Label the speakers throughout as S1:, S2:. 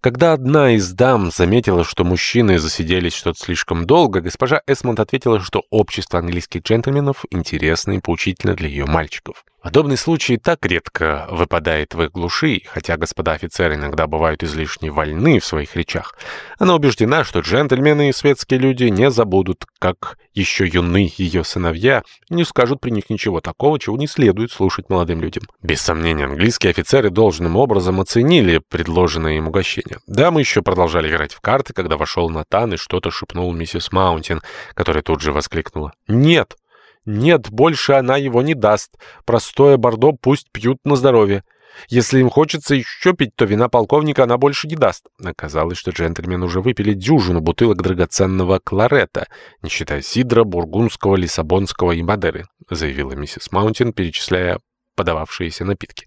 S1: Когда одна из дам заметила, что мужчины засиделись что-то слишком долго, госпожа Эсмонд ответила, что общество английских джентльменов интересно и поучительно для ее мальчиков. Подобный случай так редко выпадает в их глуши, хотя господа офицеры иногда бывают излишне вольны в своих речах. Она убеждена, что джентльмены и светские люди не забудут, как еще юны ее сыновья, и не скажут при них ничего такого, чего не следует слушать молодым людям. Без сомнения, английские офицеры должным образом оценили предложенное им угощение. Да, мы еще продолжали играть в карты, когда вошел Натан и что-то шепнул миссис Маунтин, которая тут же воскликнула. «Нет!» Нет, больше она его не даст. Простое бордо пусть пьют на здоровье. Если им хочется еще пить, то вина полковника она больше не даст. Оказалось, что джентльмены уже выпили дюжину бутылок драгоценного кларета, не считая сидра, бургундского, лиссабонского и мадеры, заявила миссис Маунтин, перечисляя подававшиеся напитки.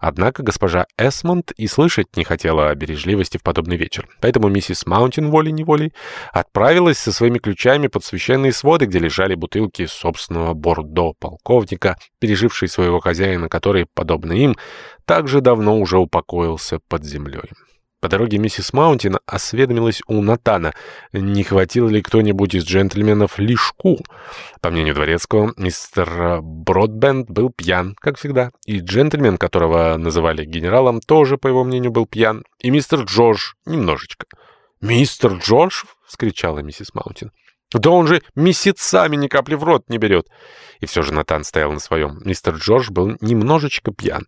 S1: Однако госпожа Эсмонд и слышать не хотела о бережливости в подобный вечер. Поэтому миссис Маунтин волей-неволей отправилась со своими ключами под священные своды, где лежали бутылки собственного бордо полковника, переживший своего хозяина, который, подобно им, также давно уже упокоился под землей. По дороге миссис Маунтин осведомилась у Натана, не хватил ли кто-нибудь из джентльменов лишку. По мнению дворецкого, мистер Бродбенд был пьян, как всегда, и джентльмен, которого называли генералом, тоже, по его мнению, был пьян, и мистер Джордж немножечко. «Мистер Джордж?» — вскричала миссис Маунтин. Да он же месяцами ни капли в рот не берет. И все же Натан стоял на своем. Мистер Джордж был немножечко пьян.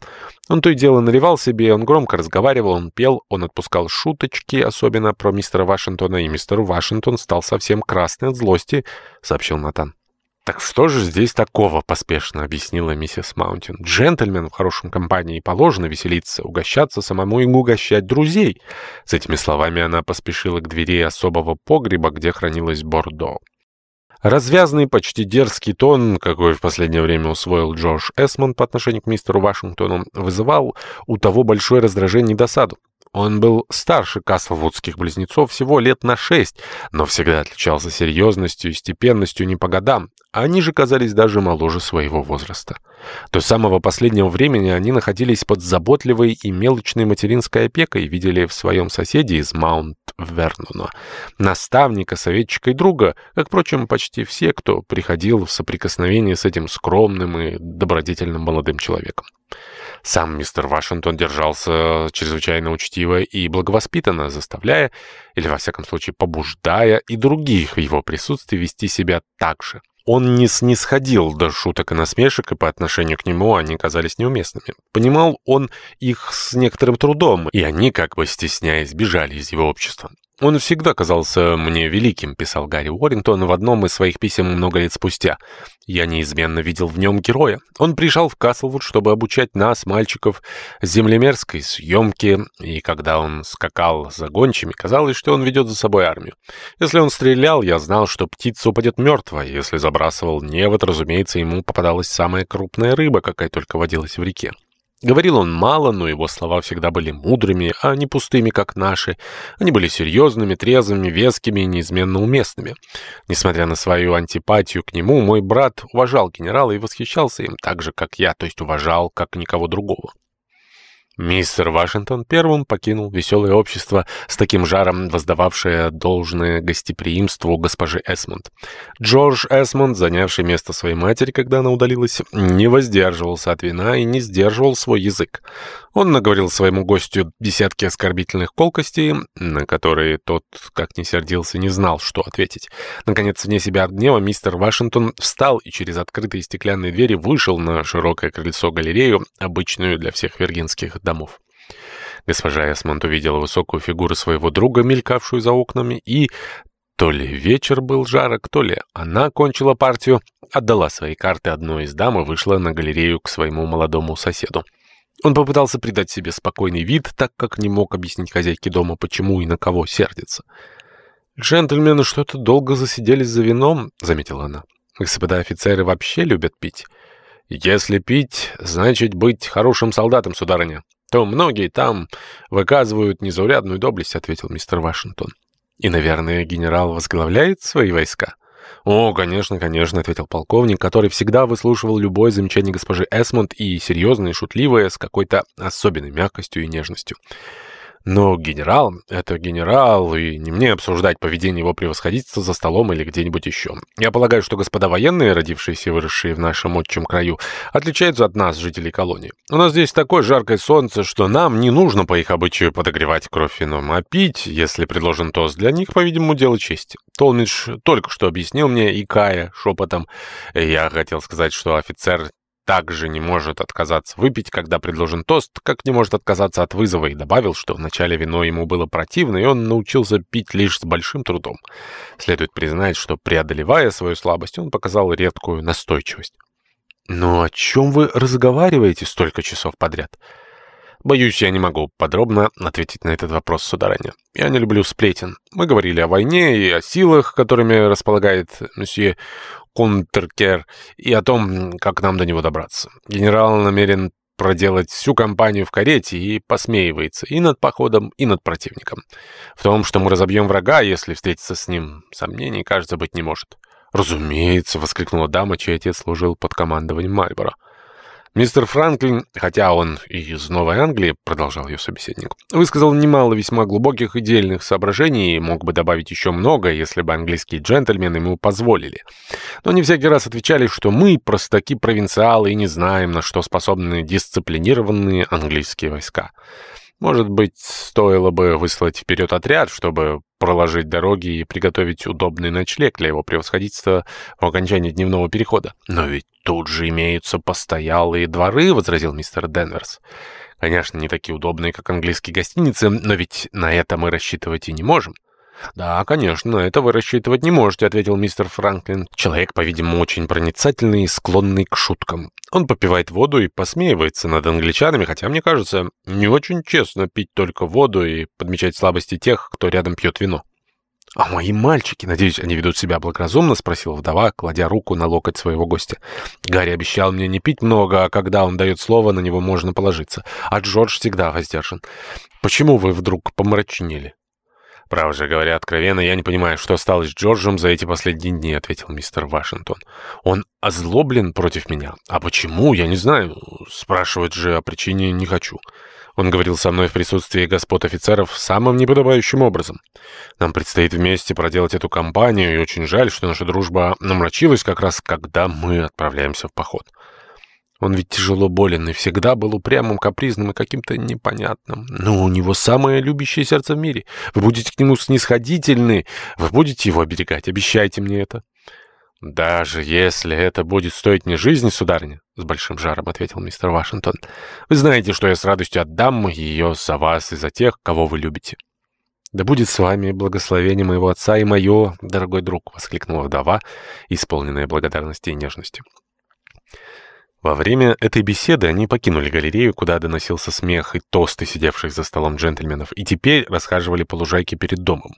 S1: Он то и дело наливал себе, он громко разговаривал, он пел, он отпускал шуточки, особенно про мистера Вашингтона, и мистер Вашингтон стал совсем красный от злости, сообщил Натан. «Так что же здесь такого?» — поспешно объяснила миссис Маунтин. «Джентльменам в хорошем компании положено веселиться, угощаться самому и угощать друзей». С этими словами она поспешила к двери особого погреба, где хранилось бордо. Развязный, почти дерзкий тон, какой в последнее время усвоил Джордж Эсмон по отношению к мистеру Вашингтону, вызывал у того большое раздражение и досаду. Он был старше каслвудских близнецов всего лет на шесть, но всегда отличался серьезностью и степенностью не по годам, они же казались даже моложе своего возраста. До самого последнего времени они находились под заботливой и мелочной материнской опекой и видели в своем соседе из Маунт-Вернона наставника, советчика и друга, как, впрочем, почти все, кто приходил в соприкосновение с этим скромным и добродетельным молодым человеком. Сам мистер Вашингтон держался чрезвычайно учтиво и благовоспитанно, заставляя, или во всяком случае побуждая, и других в его присутствии вести себя так же. Он не снисходил до шуток и насмешек, и по отношению к нему они казались неуместными. Понимал он их с некоторым трудом, и они, как бы стесняясь, бежали из его общества. «Он всегда казался мне великим», — писал Гарри Уоррингтон в одном из своих писем много лет спустя. «Я неизменно видел в нем героя. Он приезжал в Каслвуд, чтобы обучать нас, мальчиков, землемерской съемки, и когда он скакал за гончими, казалось, что он ведет за собой армию. Если он стрелял, я знал, что птица упадет мертвая. Если забрасывал невод, разумеется, ему попадалась самая крупная рыба, какая только водилась в реке. Говорил он мало, но его слова всегда были мудрыми, а не пустыми, как наши. Они были серьезными, трезвыми, вескими и неизменно уместными. Несмотря на свою антипатию к нему, мой брат уважал генерала и восхищался им так же, как я, то есть уважал, как никого другого. Мистер Вашингтон первым покинул веселое общество, с таким жаром воздававшее должное гостеприимству госпожи Эсмонд. Джордж Эсмонд, занявший место своей матери, когда она удалилась, не воздерживался от вина и не сдерживал свой язык. Он наговорил своему гостю десятки оскорбительных колкостей, на которые тот, как ни сердился, не знал, что ответить. Наконец, вне себя от гнева, мистер Вашингтон встал и через открытые стеклянные двери вышел на широкое крыльцо-галерею, обычную для всех виргинских домов. Госпожа Эсмонт увидела высокую фигуру своего друга, мелькавшую за окнами, и то ли вечер был жарок, то ли она кончила партию, отдала свои карты одной из дам и вышла на галерею к своему молодому соседу. Он попытался придать себе спокойный вид, так как не мог объяснить хозяйке дома, почему и на кого сердится. «Джентльмены что-то долго засиделись за вином», — заметила она. «Господа офицеры вообще любят пить». «Если пить, значит быть хорошим солдатом, сударыня, то многие там выказывают незаурядную доблесть», — ответил мистер Вашингтон. «И, наверное, генерал возглавляет свои войска?» «О, конечно, конечно», — ответил полковник, который всегда выслушивал любое замечание госпожи Эсмонд и серьезное, и шутливое, с какой-то особенной мягкостью и нежностью. Но генерал — это генерал, и не мне обсуждать поведение его превосходительства за столом или где-нибудь еще. Я полагаю, что господа военные, родившиеся и выросшие в нашем отчим краю, отличаются от нас, жителей колонии. У нас здесь такое жаркое солнце, что нам не нужно по их обычаю подогревать кровь вином, а пить, если предложен тост, для них, по-видимому, дело чести. Толмидж только что объяснил мне, и Кая шепотом. Я хотел сказать, что офицер также не может отказаться выпить, когда предложен тост, как не может отказаться от вызова, и добавил, что вначале вино ему было противно, и он научился пить лишь с большим трудом. Следует признать, что, преодолевая свою слабость, он показал редкую настойчивость. «Но о чем вы разговариваете столько часов подряд?» Боюсь, я не могу подробно ответить на этот вопрос, сударыня. Я не люблю сплетен. Мы говорили о войне и о силах, которыми располагает месье Кунтеркер, и о том, как нам до него добраться. Генерал намерен проделать всю кампанию в карете и посмеивается и над походом, и над противником. В том, что мы разобьем врага, если встретиться с ним, сомнений, кажется, быть не может. «Разумеется!» — воскликнула дама, чей отец служил под командованием Мальборо. Мистер Франклин, хотя он и из Новой Англии, продолжал ее собеседник, высказал немало весьма глубоких и дельных соображений и мог бы добавить еще много, если бы английские джентльмены ему позволили. Но не всякий раз отвечали, что мы простаки-провинциалы и не знаем, на что способны дисциплинированные английские войска. Может быть, стоило бы выслать вперед отряд, чтобы проложить дороги и приготовить удобный ночлег для его превосходительства в окончании дневного перехода. Но ведь тут же имеются постоялые дворы, — возразил мистер Денверс. Конечно, не такие удобные, как английские гостиницы, но ведь на это мы рассчитывать и не можем. «Да, конечно, это вы рассчитывать не можете», — ответил мистер Франклин. Человек, по-видимому, очень проницательный и склонный к шуткам. Он попивает воду и посмеивается над англичанами, хотя, мне кажется, не очень честно пить только воду и подмечать слабости тех, кто рядом пьет вино. «А мои мальчики, надеюсь, они ведут себя благоразумно?» — спросила вдова, кладя руку на локоть своего гостя. Гарри обещал мне не пить много, а когда он дает слово, на него можно положиться. А Джордж всегда воздержан. Почему вы вдруг помрачнели?» «Право же говоря откровенно, я не понимаю, что стало с Джорджем за эти последние дни», — ответил мистер Вашингтон. «Он озлоблен против меня. А почему, я не знаю. Спрашивать же о причине не хочу. Он говорил со мной в присутствии господ офицеров самым неподобающим образом. Нам предстоит вместе проделать эту кампанию, и очень жаль, что наша дружба намрачилась как раз, когда мы отправляемся в поход». Он ведь тяжело болен и всегда был упрямым, капризным и каким-то непонятным. Но у него самое любящее сердце в мире. Вы будете к нему снисходительны, вы будете его оберегать, обещайте мне это. «Даже если это будет стоить мне жизни, сударыня», — с большим жаром ответил мистер Вашингтон, «вы знаете, что я с радостью отдам ее за вас и за тех, кого вы любите». «Да будет с вами благословение моего отца и мое, дорогой друг», — воскликнула вдова, исполненная благодарности и нежности. Во время этой беседы они покинули галерею, куда доносился смех и тосты сидевших за столом джентльменов, и теперь расхаживали по лужайке перед домом.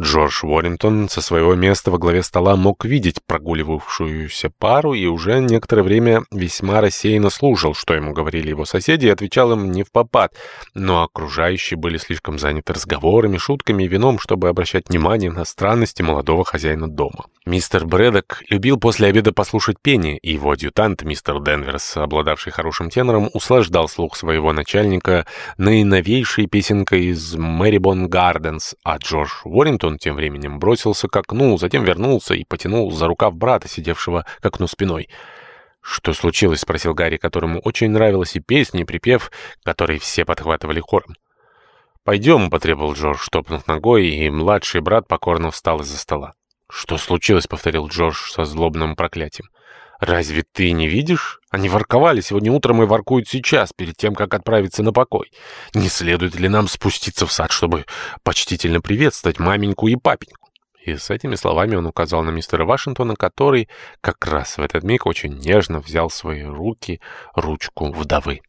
S1: Джордж Уоррингтон со своего места во главе стола мог видеть прогуливавшуюся пару и уже некоторое время весьма рассеянно слушал, что ему говорили его соседи, и отвечал им не в попад, но окружающие были слишком заняты разговорами, шутками и вином, чтобы обращать внимание на странности молодого хозяина дома. Мистер Брэдок любил после обеда послушать пение, и его адъютант, мистер Денверс, обладавший хорошим тенором, услаждал слух своего начальника наиновейшей песенкой из «Мэрибон Гарденс», а Джордж Уоррингтон тем временем бросился к окну, затем вернулся и потянул за рукав брата, сидевшего к окну спиной. «Что случилось?» — спросил Гарри, которому очень нравилась и песня, и припев, который все подхватывали хором. «Пойдем», — потребовал Джордж, топнув ногой, и младший брат покорно встал из-за стола. «Что случилось?» — повторил Джордж со злобным проклятием. «Разве ты не видишь? Они ворковали сегодня утром и воркуют сейчас, перед тем, как отправиться на покой. Не следует ли нам спуститься в сад, чтобы почтительно приветствовать маменьку и папеньку?» И с этими словами он указал на мистера Вашингтона, который как раз в этот миг очень нежно взял в свои руки ручку вдовы.